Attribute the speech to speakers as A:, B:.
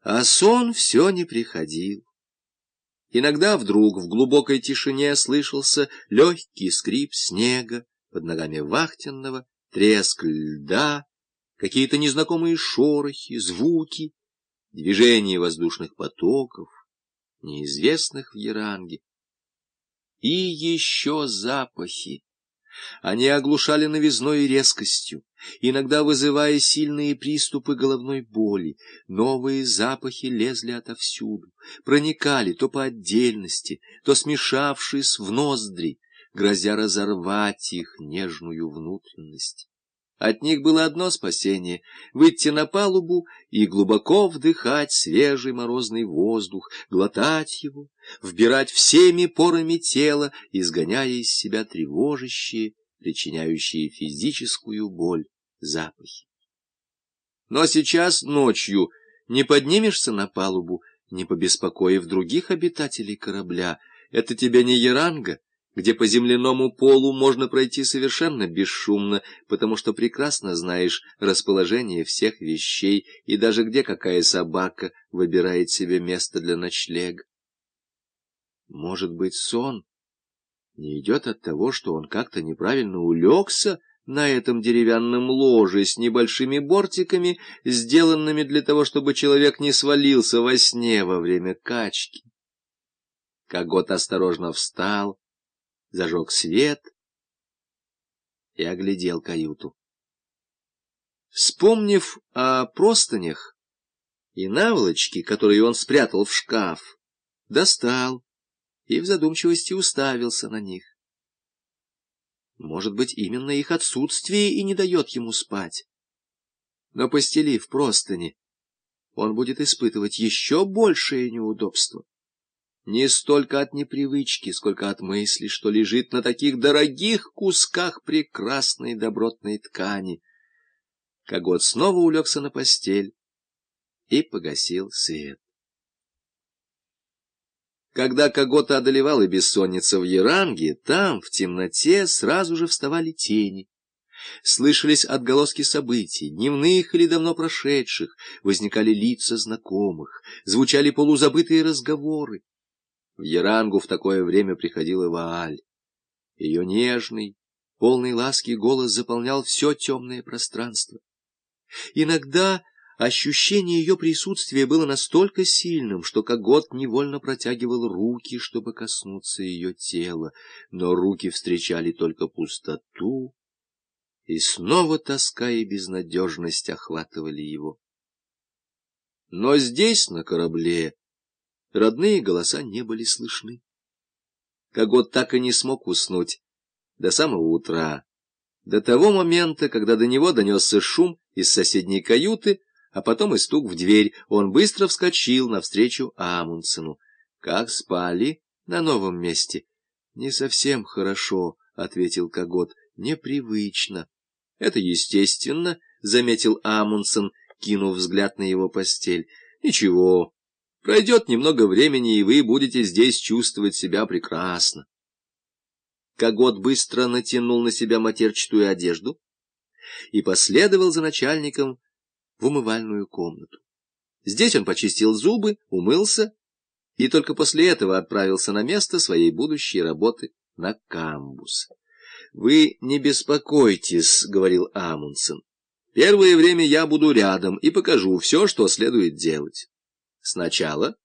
A: А сон все не приходил. Иногда вдруг в глубокой тишине слышался легкий скрип снега под ногами вахтенного, треск льда, какие-то незнакомые шорохи, звуки, движение воздушных потоков, неизвестных в Яранге. И еще запахи. Они оглушали новизной и резкостью, иногда вызывая сильные приступы головной боли. Новые запахи лезли отовсюду, проникали то по отдельности, то смешавшись в ноздри, грозя разорвать их нежную внутренность. От них было одно спасение — выйти на палубу и глубоко вдыхать свежий морозный воздух, глотать его, вбирать всеми порами тела, изгоняя из себя тревожащие, причиняющие физическую боль запахи. Но сейчас ночью не поднимешься на палубу, не побеспокоив других обитателей корабля. Это тебе не Яранга, где по земляному полу можно пройти совершенно бесшумно, потому что прекрасно знаешь расположение всех вещей и даже где какая собака выбирает себе место для ночлега. Может быть, сон не идет от того, что он как-то неправильно улегся на этом деревянном ложе с небольшими бортиками, сделанными для того, чтобы человек не свалился во сне во время качки. Когот осторожно встал, зажег свет и оглядел каюту. Вспомнив о простынях и наволочке, которые он спрятал в шкаф, достал и в задумчивости уставился на них. Может быть, именно их отсутствие и не дает ему спать. Но, постелив простыни, он будет испытывать еще большее неудобство не столько от непривычки, сколько от мысли, что лежит на таких дорогих кусках прекрасной добротной ткани. Когот снова улегся на постель и погасил свет. Когда Когота одолевала бессонница в Яранге, там, в темноте, сразу же вставали тени. Слышались отголоски событий, дневных или давно прошедших, возникали лица знакомых, звучали полузабытые разговоры. В Ярангу в такое время приходила Вааль. Ее нежный, полный ласки голос заполнял все темное пространство. Иногда ощущение ее присутствия было настолько сильным, что Когот невольно протягивал руки, чтобы коснуться ее тела, но руки встречали только пустоту, и снова тоска и безнадежность охватывали его. Но здесь, на корабле, Родные голоса не были слышны. Когот так и не смог уснуть до самого утра, до того момента, когда до него донесся шум из соседней каюты, а потом и стук в дверь. Он быстро вскочил навстречу Амундсену. «Как спали на новом месте?» «Не совсем хорошо», — ответил Когот, — «непривычно». «Это естественно», — заметил Амундсен, кинув взгляд на его постель. «Ничего, Пройдет немного времени, и вы будете здесь чувствовать себя прекрасно. Когот быстро натянул на себя матерчатую одежду и последовал за начальником в умывальную комнату. Здесь он почистил зубы, умылся и только после этого отправился на место своей будущей работы на камбус. — Вы не беспокойтесь, — говорил Амундсен. — Первое время я буду рядом и покажу все, что следует делать. Сначала